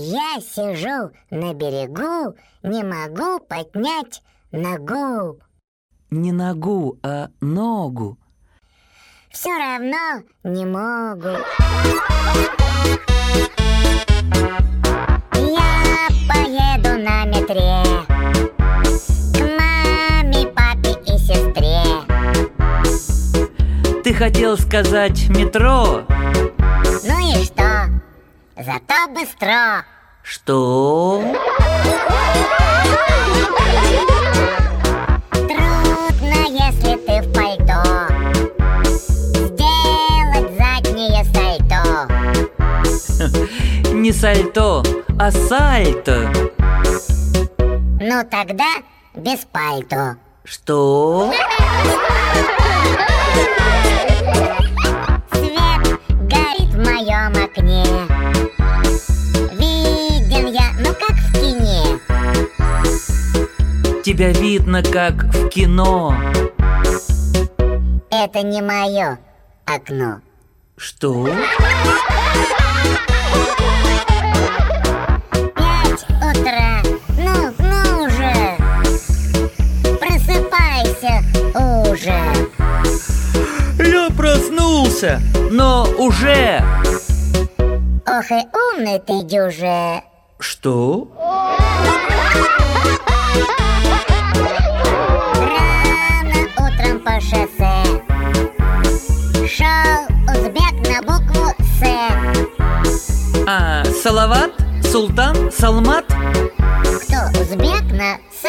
Я сижу на берегу, не могу поднять ногу. Не ногу, а ногу. Все равно не могу. Я поеду на метре к маме, папе и сестре. Ты хотел сказать метро? Что? Зато быстро. Что? Трудно, если ты в пальто. Сделать заднее сальто. Не сальто, а сальто. Ну тогда без пальто. Что? Свет Тебя видно, как в кино. Это не мое окно. Что? Пять утра. Ну, ну уже. Просыпайся уже. Я проснулся, но уже... Ох и умный ты дюже. Что? Рано утром по шоссе Шел узбек на букву С А, Салават? Султан? Салмат? Кто узбек на С?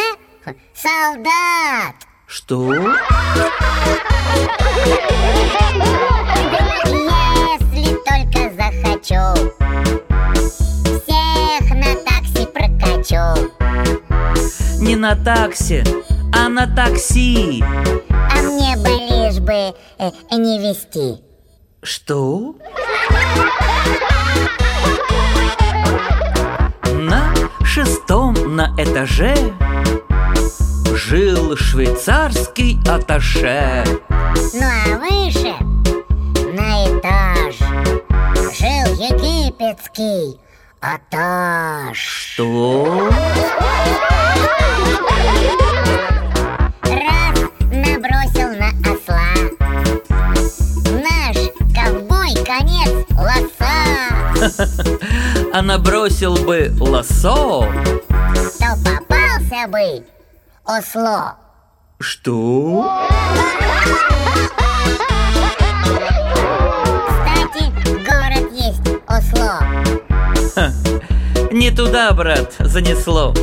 Солдат Что? На такси, а на такси. А мне бы лишь бы э, не вести Что? На шестом на этаже жил швейцарский аташе. Ну а выше, на этаж, жил египетский аташ. Что? Раз набросил на осла. Наш ковбой конец лоса. А набросил бы лосо. То попался бы осло. Что? Не туда, брат, занесло.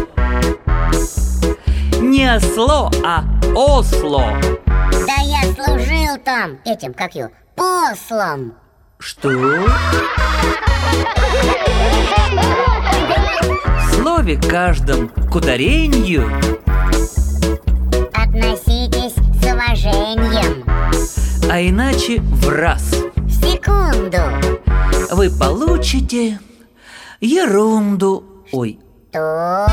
Не осло, а осло. Да я служил там этим, как его, послом. Что? В слове каждом к ударению Относитесь с уважением. А иначе в раз В секунду. Вы получите ерунду Ой, То